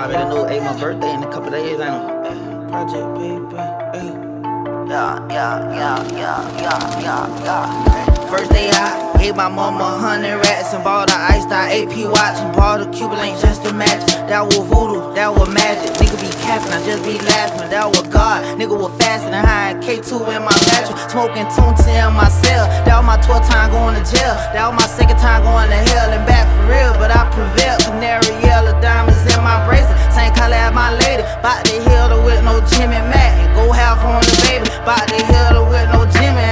already know it ain't my birthday in a couple days, ain't it? Project baby. Uh. Yeah, yeah, yeah, yeah, yeah, yeah, yeah. First day out, gave my mama a hundred rats and bought a iced out AP watch and bought a Cuban link just to match. That was voodoo, that was magic. Nigga be capping, I just be laughing. That was God, nigga was fasting and high K2 in my mattress, smoking Tunti in my cell. That was my 12th time going to jail. That was my second time going to hell and back for real, but I prevailed. Canary yellow Bout to heal her with no Jimmy Mack go half on the baby. Bout to heal her with no Jimmy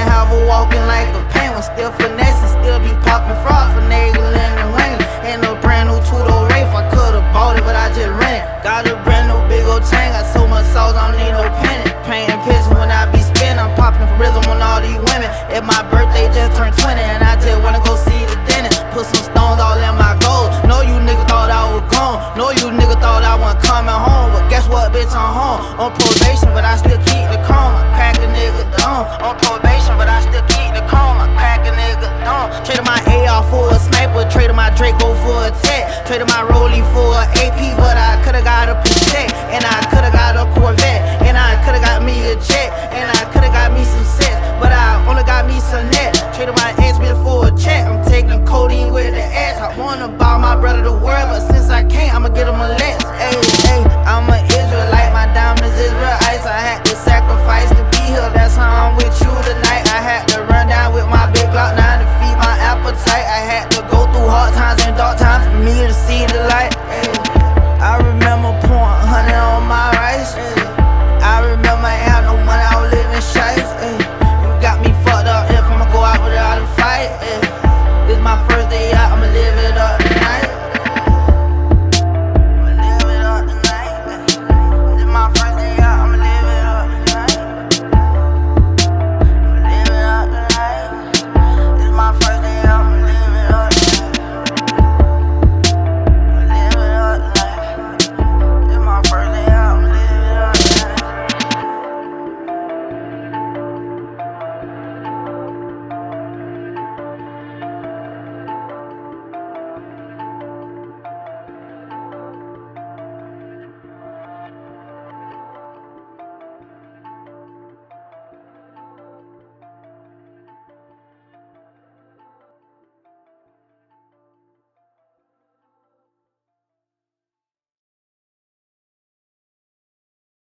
You nigga thought I wasn't coming home, but guess what, bitch, I'm home. On probation, but I still keep the calm. Crack a nigga dumb. On probation, but I still keep the calm. Crack a nigga dumb. Traded my AR for a sniper, traded my Draco for a tech, traded my Rollie for an AP, but I coulda got a Patek, and I coulda got a Corvette, and I coulda got me a jet, and I coulda got me some sex, but I only got me some net. Traded my ex for a check. I'm taking codeine with the ass. I wanna buy my brother the world.